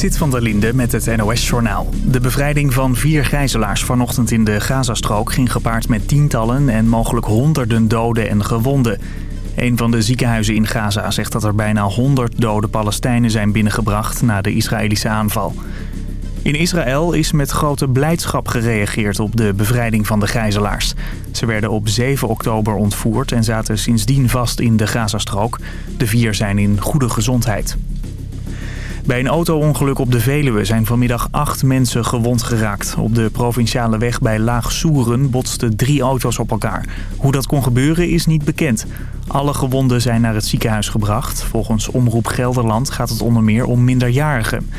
Zit van der Linde met het NOS-journaal. De bevrijding van vier gijzelaars vanochtend in de Gazastrook ging gepaard met tientallen en mogelijk honderden doden en gewonden. Een van de ziekenhuizen in Gaza zegt dat er bijna 100 dode Palestijnen zijn binnengebracht na de Israëlische aanval. In Israël is met grote blijdschap gereageerd op de bevrijding van de gijzelaars. Ze werden op 7 oktober ontvoerd en zaten sindsdien vast in de Gazastrook. De vier zijn in goede gezondheid. Bij een auto-ongeluk op de Veluwe zijn vanmiddag acht mensen gewond geraakt. Op de provinciale weg bij Laag Soeren botsten drie auto's op elkaar. Hoe dat kon gebeuren is niet bekend. Alle gewonden zijn naar het ziekenhuis gebracht. Volgens Omroep Gelderland gaat het onder meer om minderjarigen.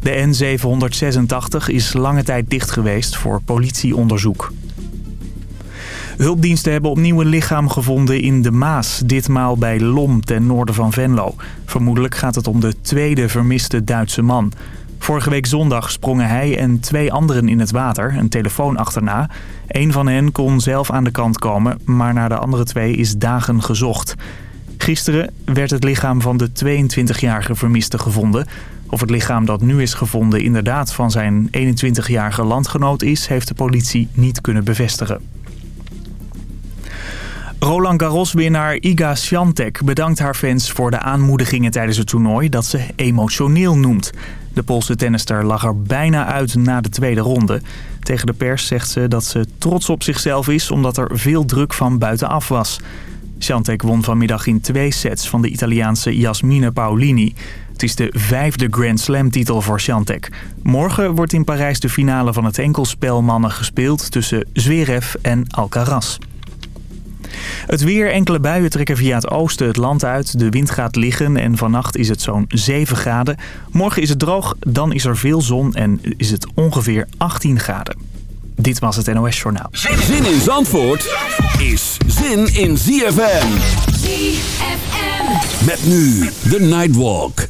De N786 is lange tijd dicht geweest voor politieonderzoek. Hulpdiensten hebben opnieuw een lichaam gevonden in de Maas. Ditmaal bij Lom, ten noorden van Venlo. Vermoedelijk gaat het om de tweede vermiste Duitse man. Vorige week zondag sprongen hij en twee anderen in het water, een telefoon achterna. Een van hen kon zelf aan de kant komen, maar naar de andere twee is dagen gezocht. Gisteren werd het lichaam van de 22-jarige vermiste gevonden. Of het lichaam dat nu is gevonden inderdaad van zijn 21-jarige landgenoot is... heeft de politie niet kunnen bevestigen. Roland Garros-winnaar Iga Swiatek bedankt haar fans voor de aanmoedigingen tijdens het toernooi dat ze emotioneel noemt. De Poolse tennister lag er bijna uit na de tweede ronde. Tegen de pers zegt ze dat ze trots op zichzelf is omdat er veel druk van buitenaf was. Swiatek won vanmiddag in twee sets van de Italiaanse Jasmine Paolini. Het is de vijfde Grand Slam titel voor Swiatek. Morgen wordt in Parijs de finale van het enkelspelmannen gespeeld tussen Zverev en Alcaraz. Het weer, enkele buien trekken via het oosten het land uit. De wind gaat liggen en vannacht is het zo'n 7 graden. Morgen is het droog, dan is er veel zon en is het ongeveer 18 graden. Dit was het NOS Journaal. Zin in Zandvoort is zin in ZFM. ZFM. Met nu de Nightwalk.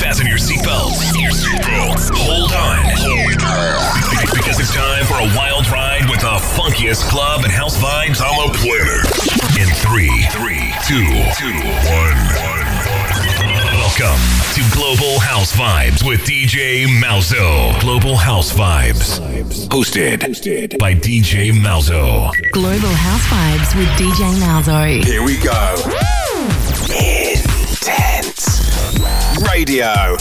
Fasten your seatbelts. Hold on. Because it's time for a wild ride funkiest club and house vibes on the planet. In three, three, two, two, one, one. Welcome to Global House Vibes with DJ Malzo. Global House Vibes. Hosted, hosted by DJ Malzo. Global House Vibes with DJ Malzo. Here we go. Intense. Radio.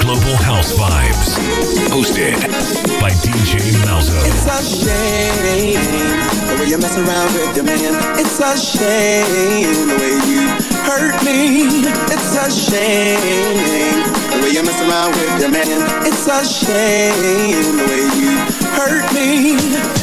Global House Vibes, hosted by DJ Malzo. It's a shame the way you mess around with your man. It's a shame the way you hurt me. It's a shame the way you mess around with your man. It's a shame the way you hurt me.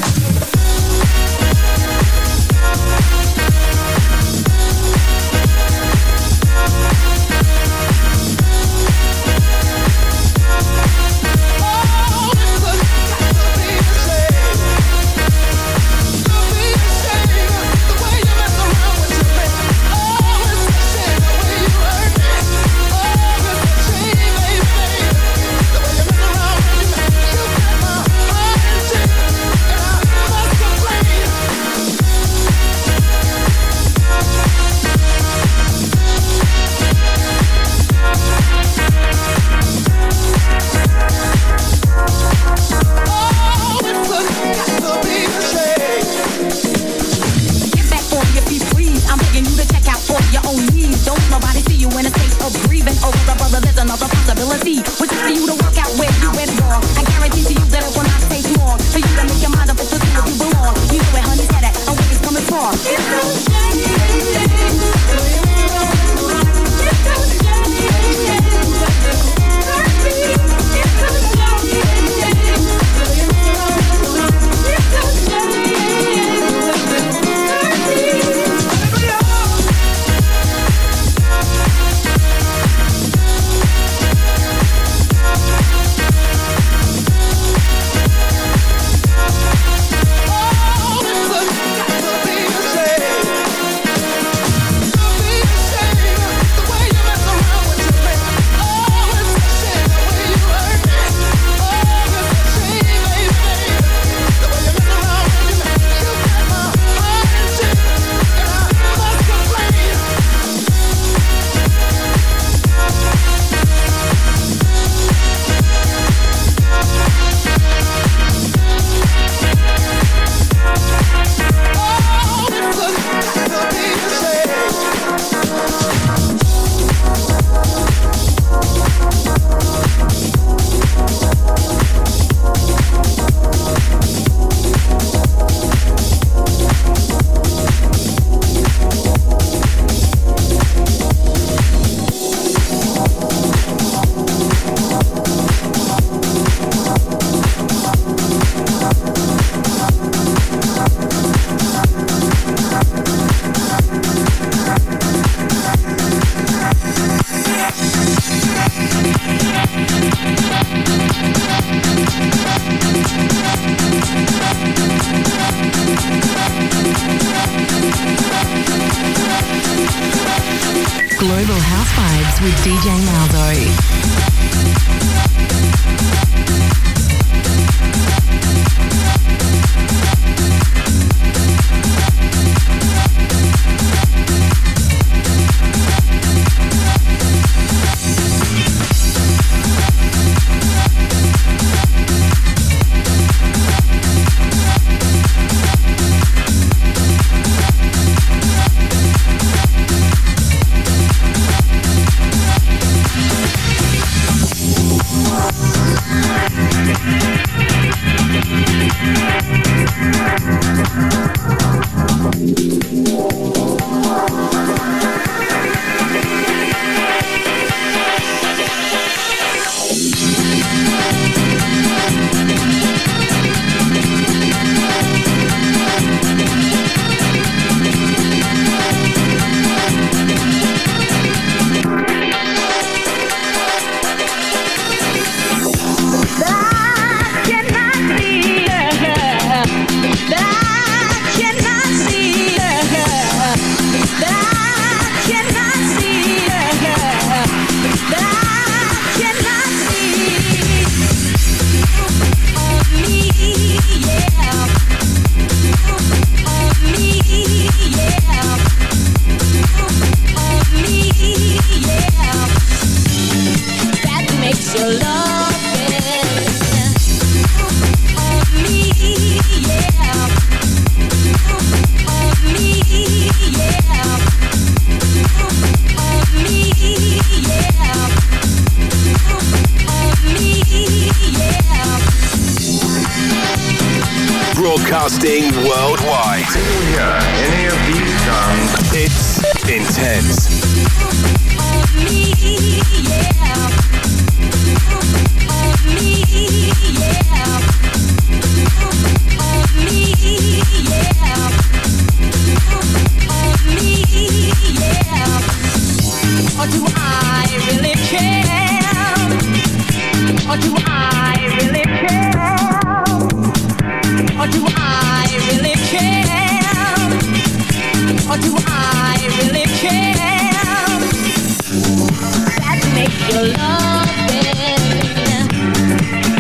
your love.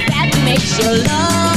That makes your love.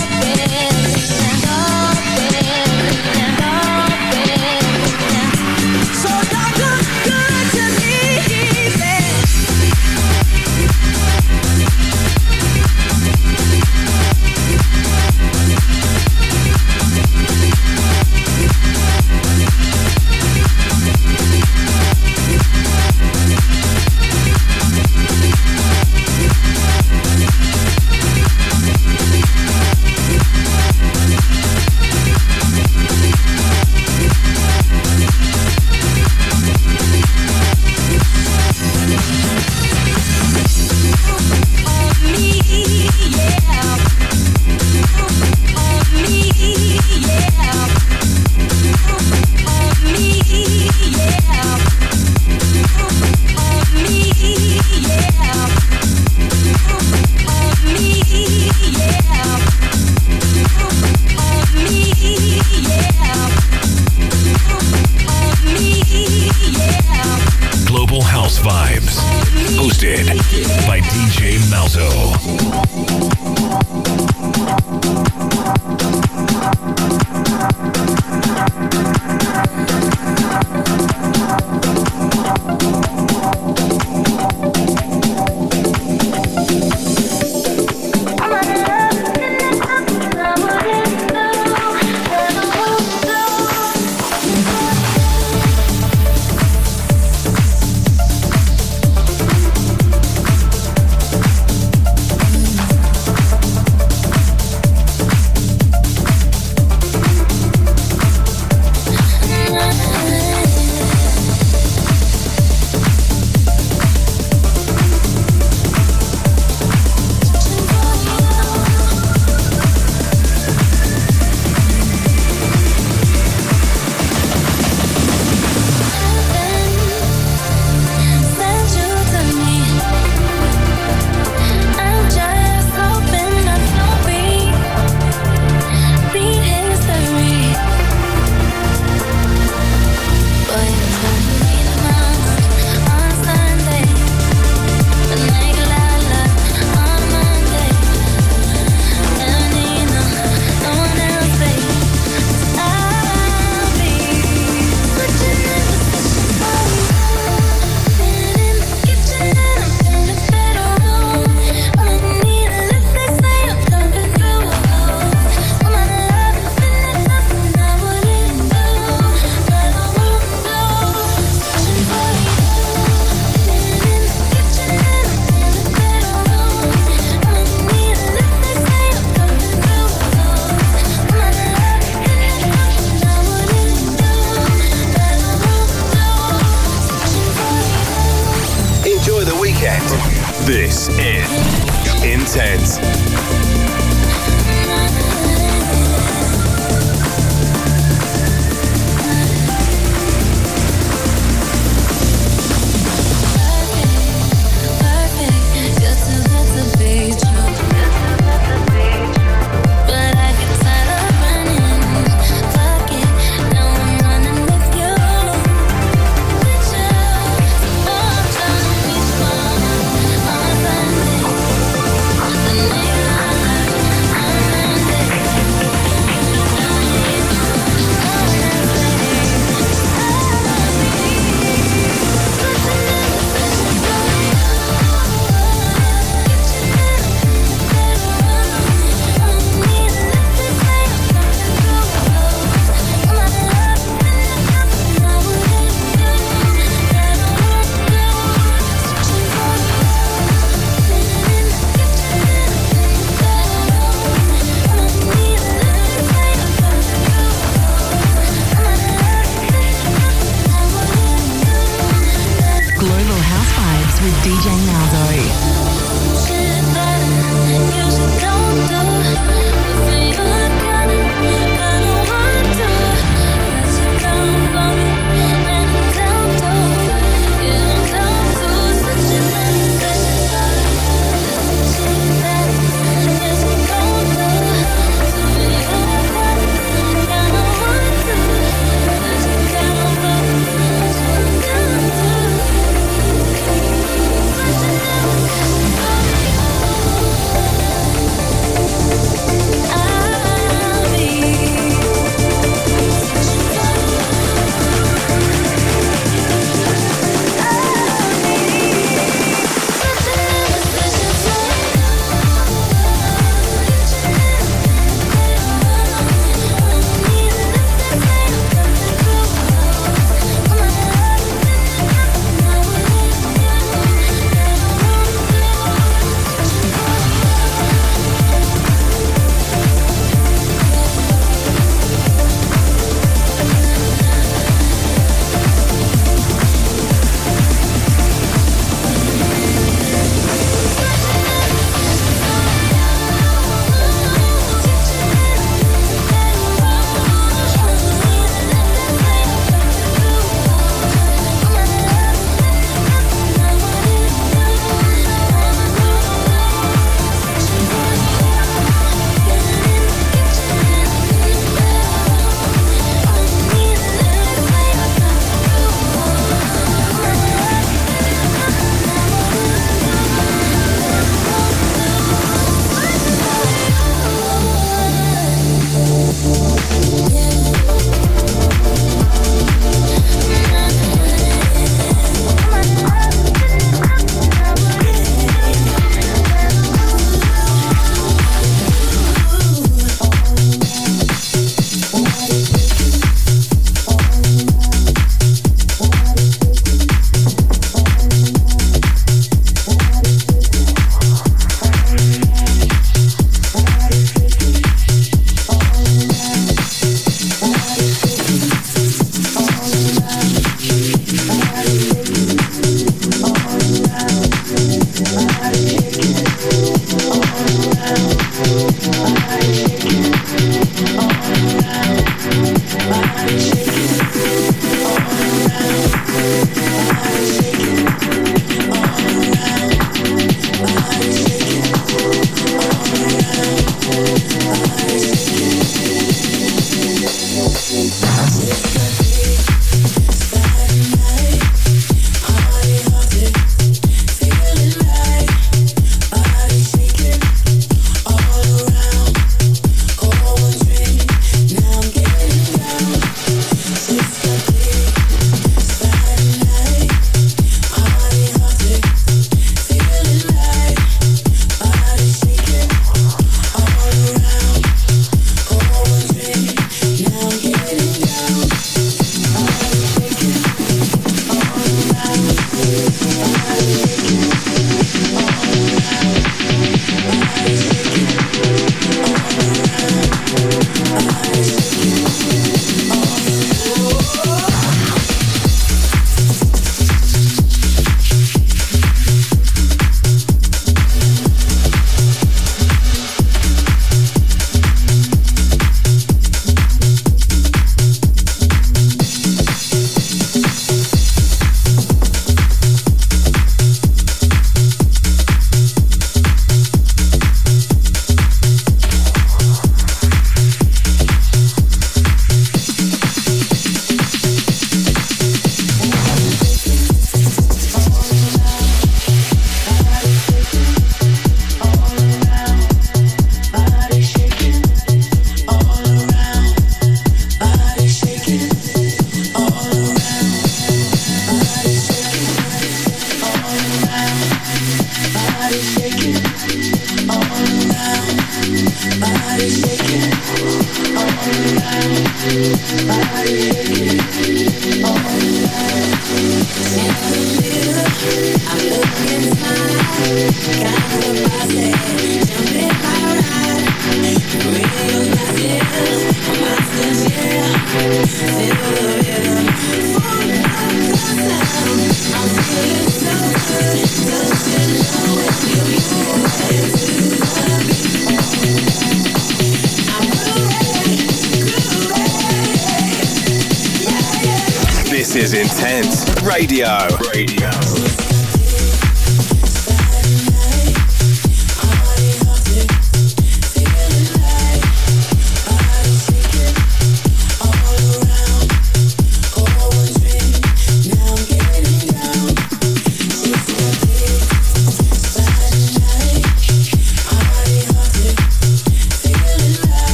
Radio. Radio.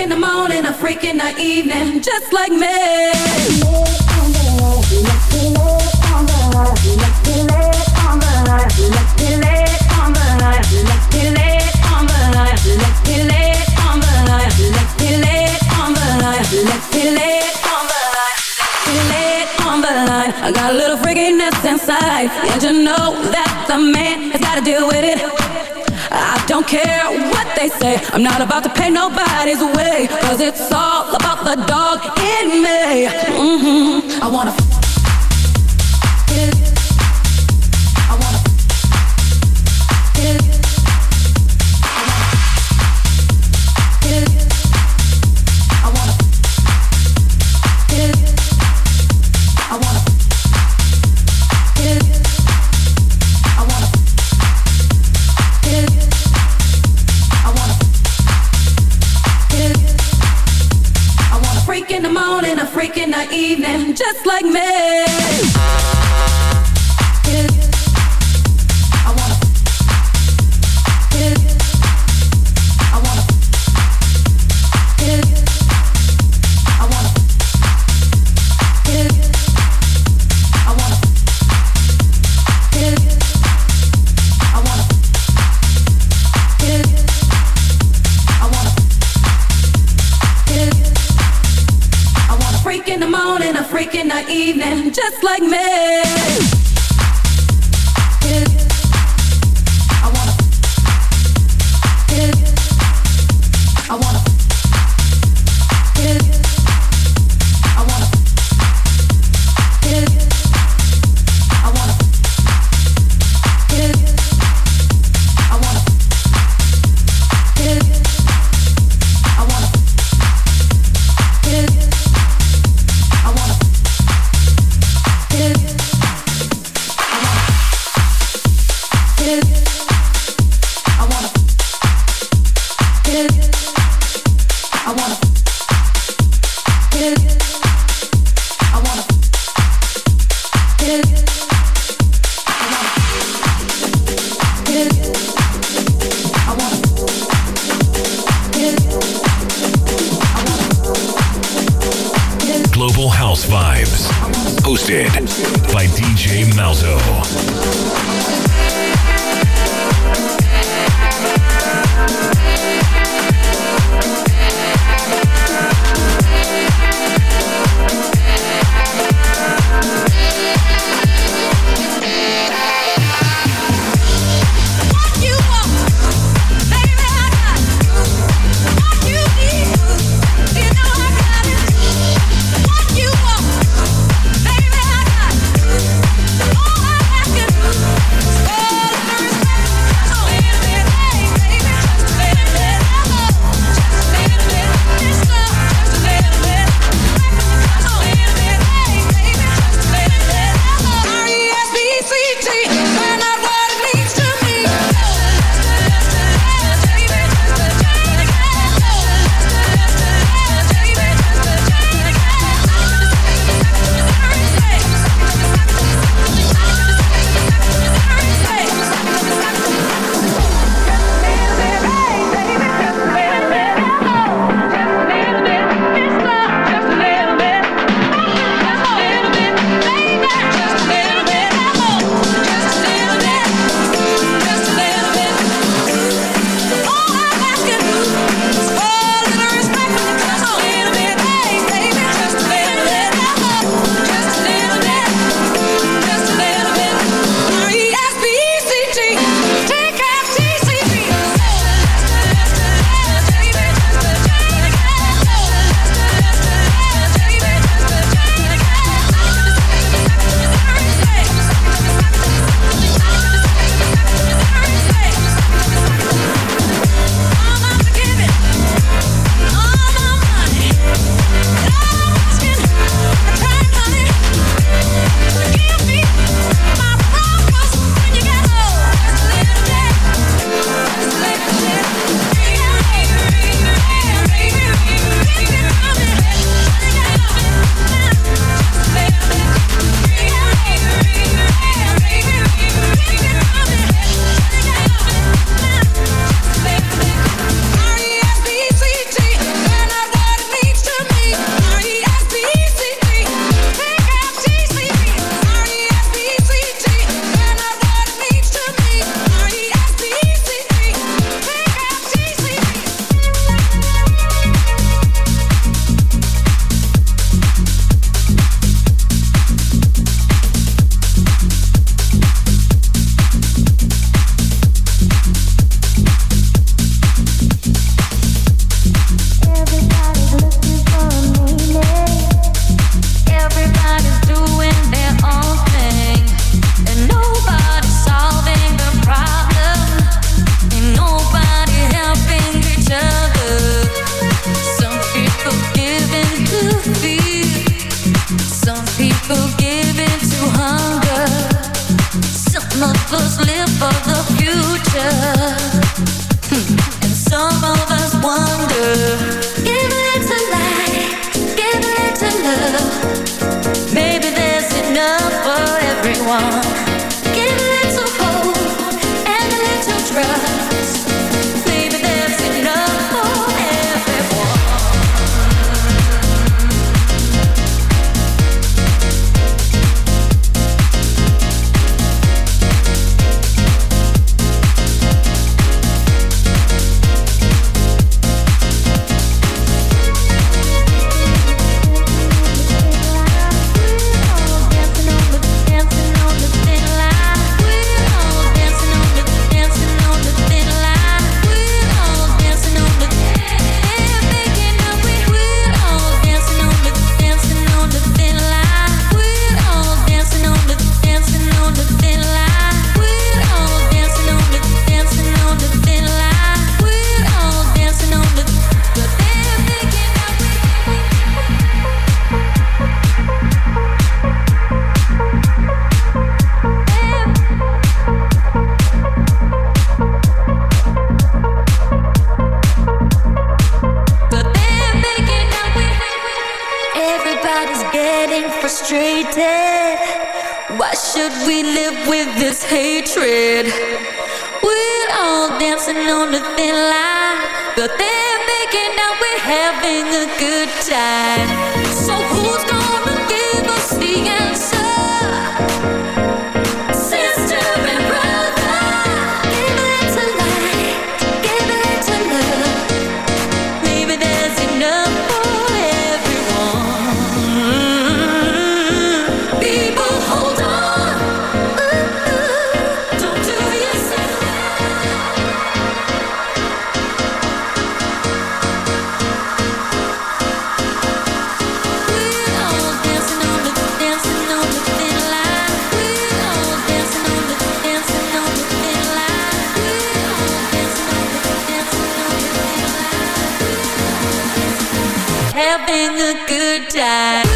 in the morning, a freak in the evening, just like me. I got a little freakiness inside, and you know that the man has got to deal with it. I don't care what they say. I'm not about to pay nobody's way. Cause it's all about the dog in me. Mm -hmm. I wanna evening just like me. having a good time. So who's gonna give us the answer? a good time.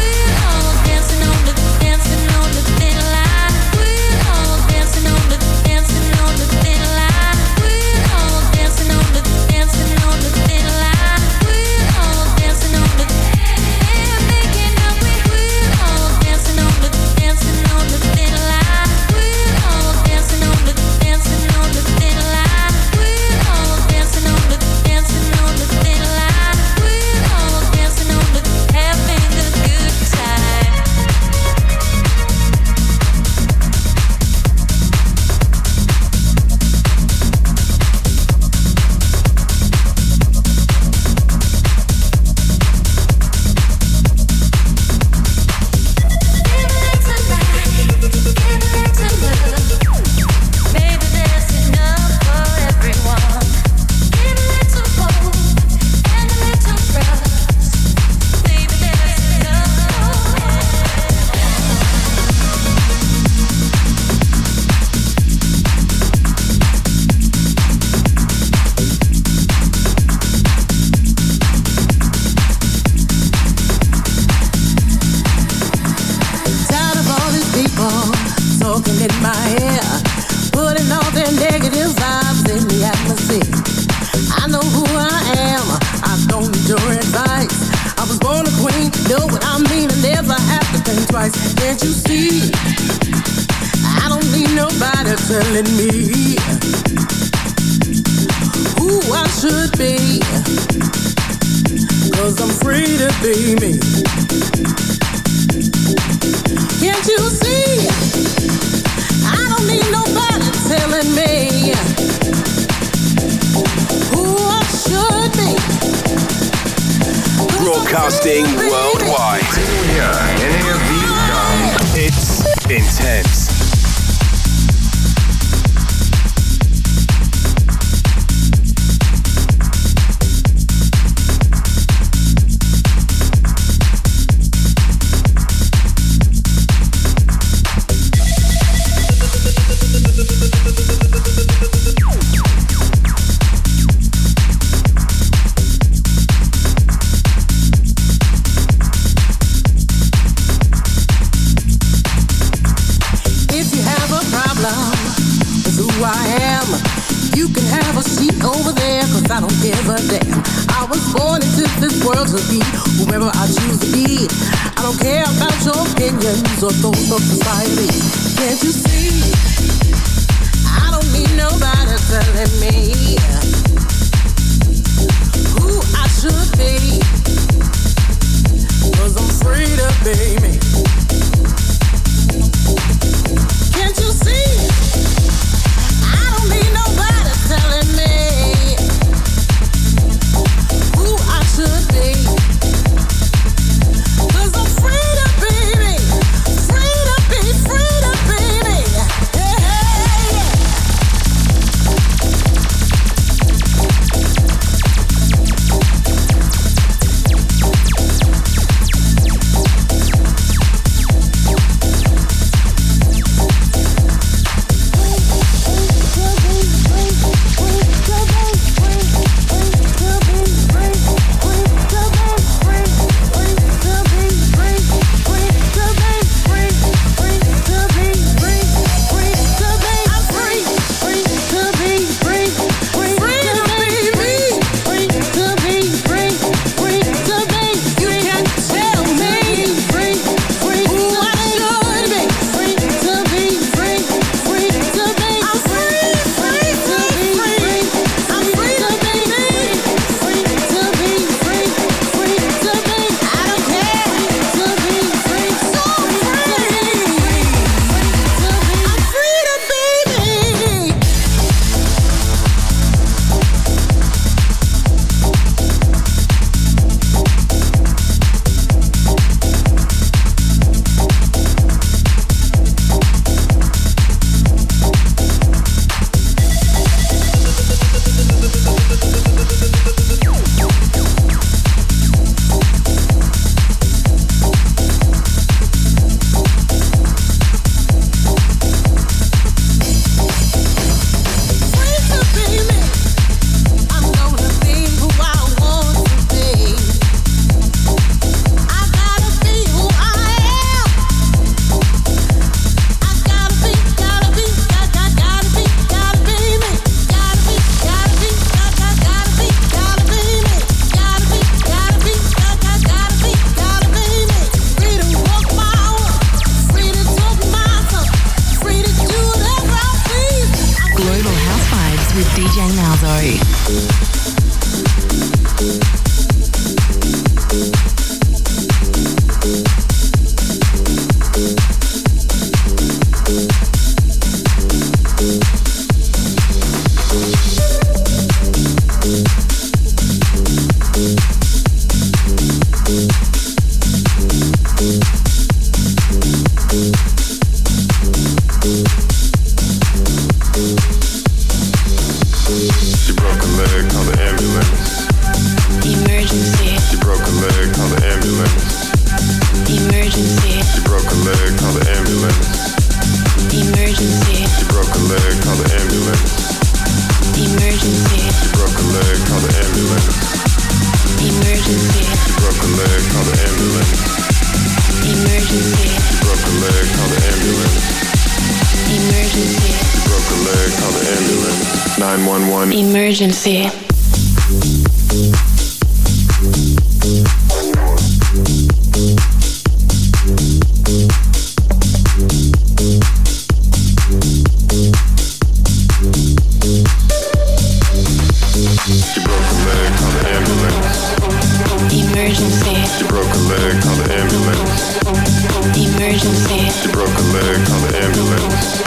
broke a leg, call the ambulance.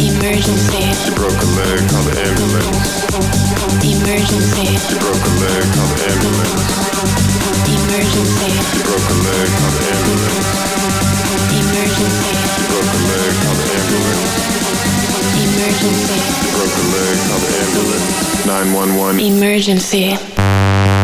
Emergency. She broke a leg, call the ambulance. Emergency. She broke a leg, call the ambulance. Emergency. She broke a leg, call the ambulance. Emergency. She broke a leg, call the ambulance. Emergency. She broke a leg, call the ambulance. 911. Emergency.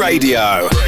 Radio.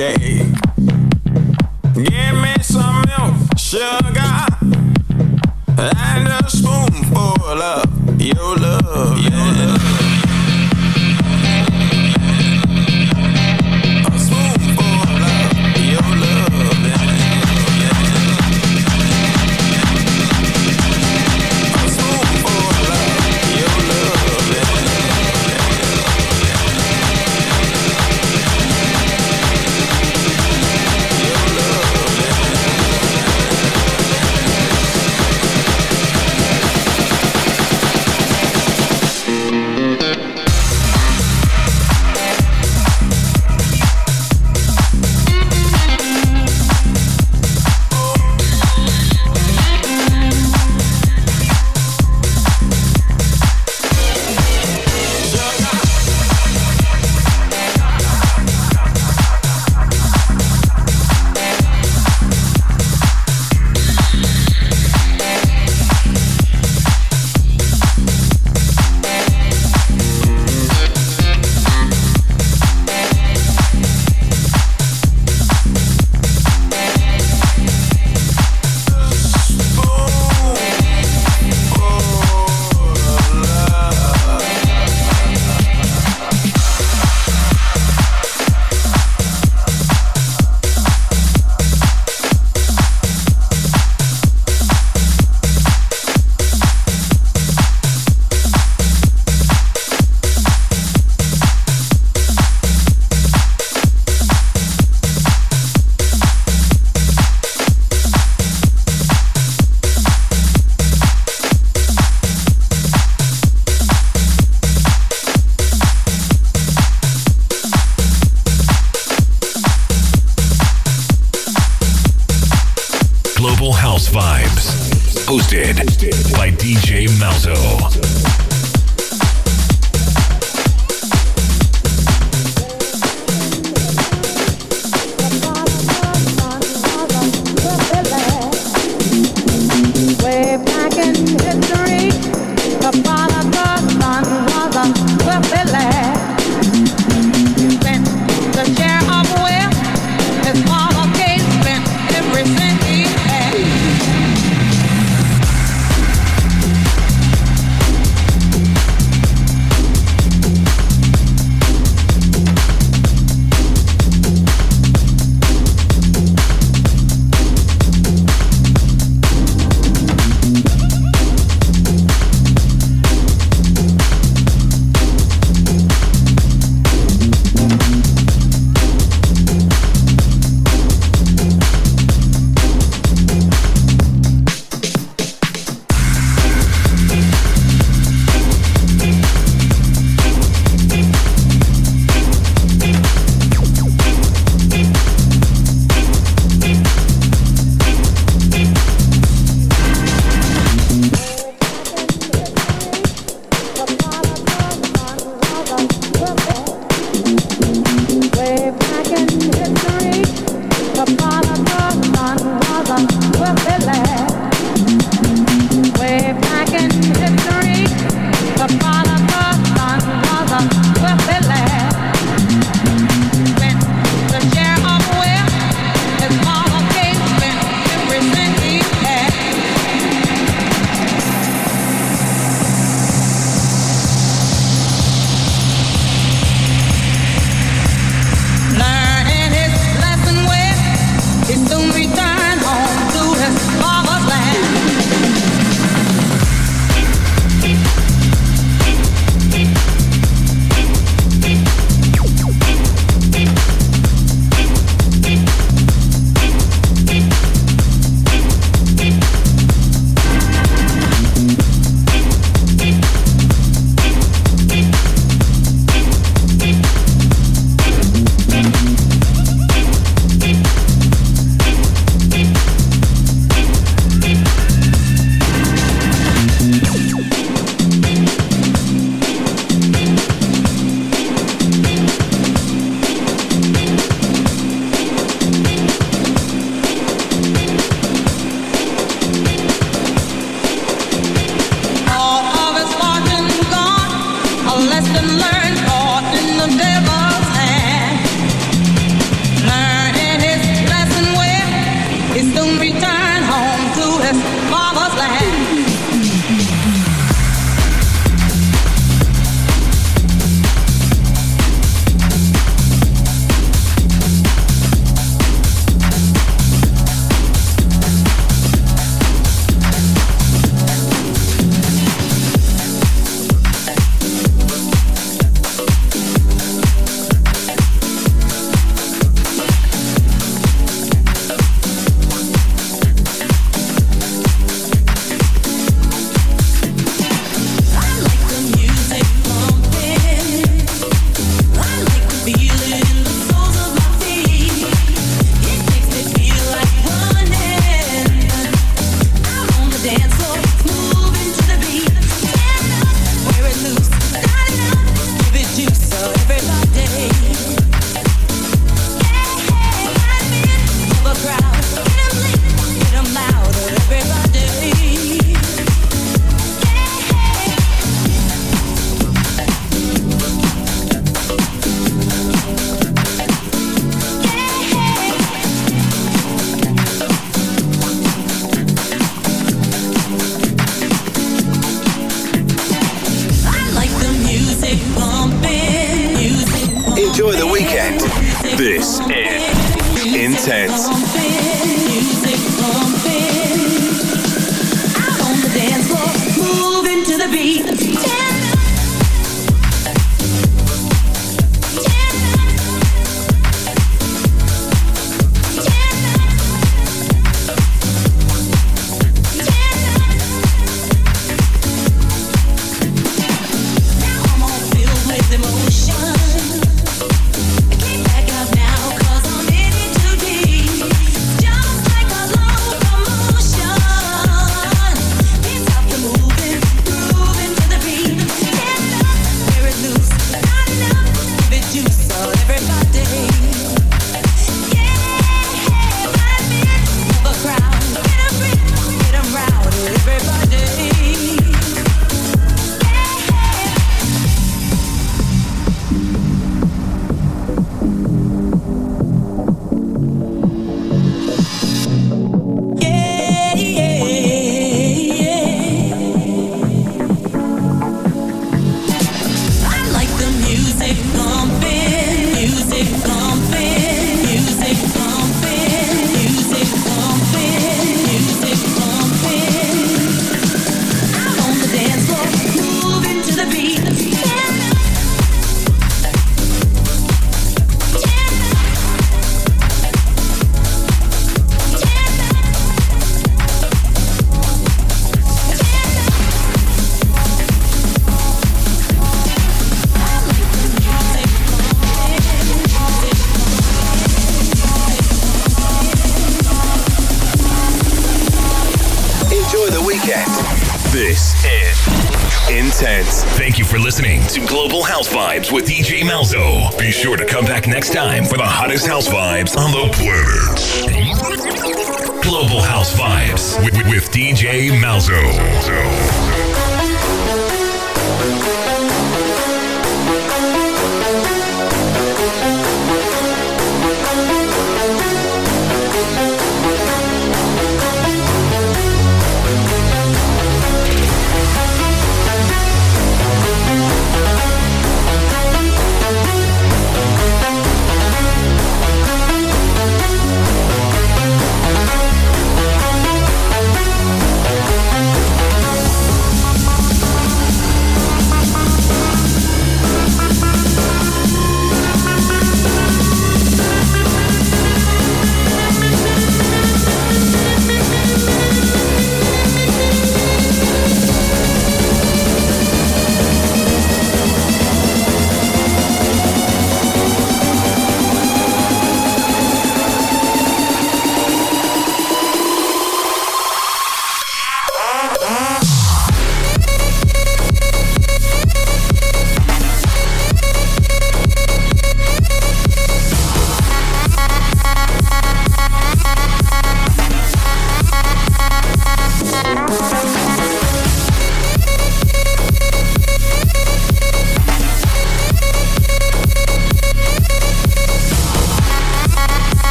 Give me some milk, sugar, and a spoonful of your love. Your love. Malzo. Be sure to come back next time for the hottest house